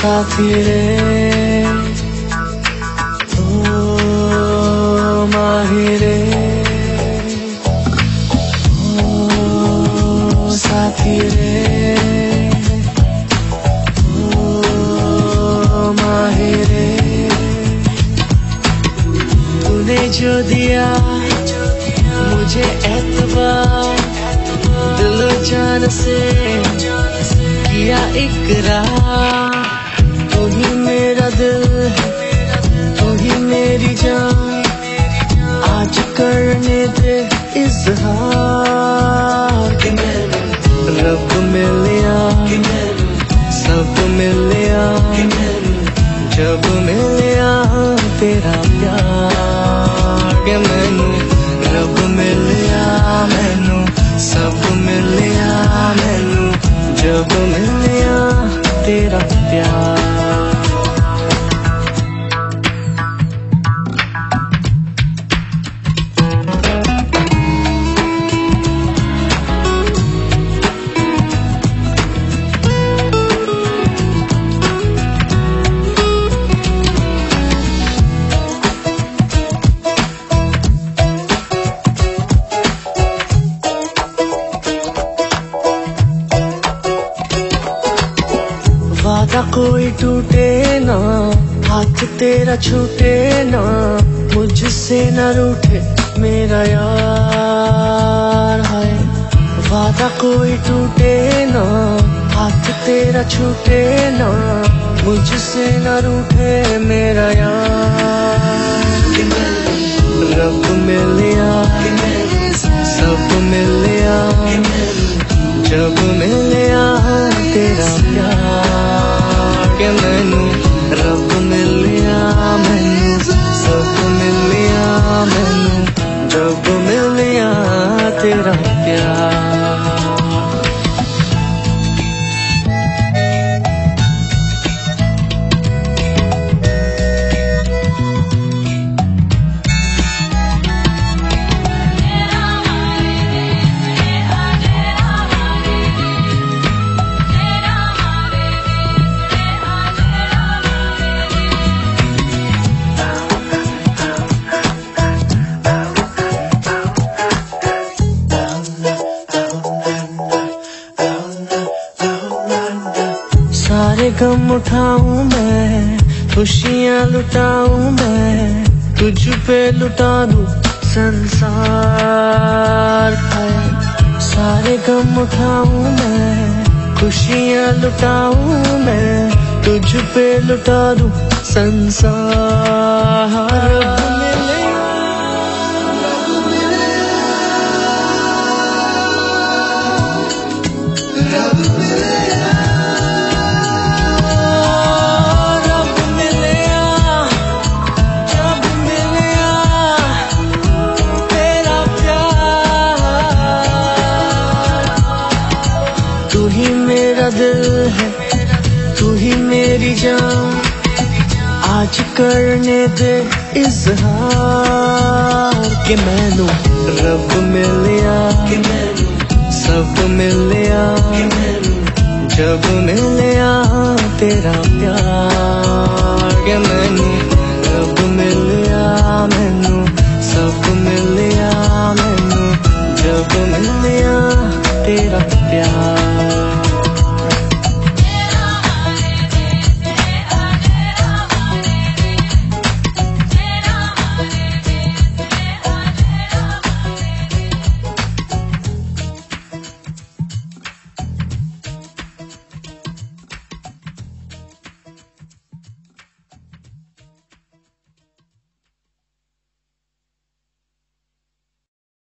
साथी रे ओ माहिरे साथी रे ओ माहिरे तूने जो दिया, मुझे एतबार दिल जान से किया इकरार मिलिया। सब मिलिया। जब मिलिया तेरा प्यार। मैनू, रब मिलिया मैनू। सब मिलिया मैनू। जब मिलिया तेरा वादा कोई टूटे ना, हाथ तेरा छूटे ना, मुझसे न रूठे मेरा यार है वादा कोई टूटे ना, हाथ तेरा छूटे ना, मुझसे न रूठे मेरा यार। रब मिलिया सब मिलिया जब मिलिया तेरा प्यार। के मैनू रब मिलिया मैनू सब मिलिया मैनू जब मिलिया तेरा प्यार। उठाऊं मैं, खुशियाँ लुटाऊं मैं तुझ पे लुटा दूँ संसार है सारे गम उठाऊं मैं, खुशियाँ लुटाऊं मैं तुझ पे लुटा दूँ संसार। तू ही मेरा दिल है, तू ही मेरी जान। आज करने दे इजहार के मैनु रब मिलया के सब मिलया, जब मिलया तेरा प्यार। के मैनु रब मिलया, मैनू सब मिलया, मैनू जब मिलया तेरा प्यार।